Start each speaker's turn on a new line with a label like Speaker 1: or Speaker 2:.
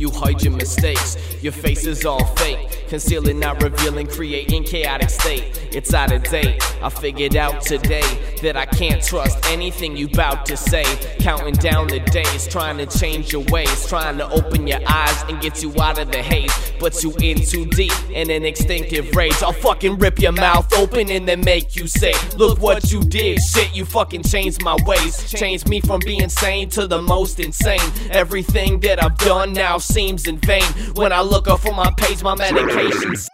Speaker 1: You hide your mistakes, your face is all fake. Concealing, not revealing, creating chaotic state. It's out of date. I figured out today that I can't trust anything you bout to say. Counting down the days, trying to change your ways, trying to open your eyes and get you out of the haze. But you in too deep in an instinctive rage. I'll fucking rip your mouth open and then make you say, Look what you did, shit, you fucking changed my ways. Changed me from being sane to the most insane. Everything that I've done now seems in vain. When I look up on my page, my medications.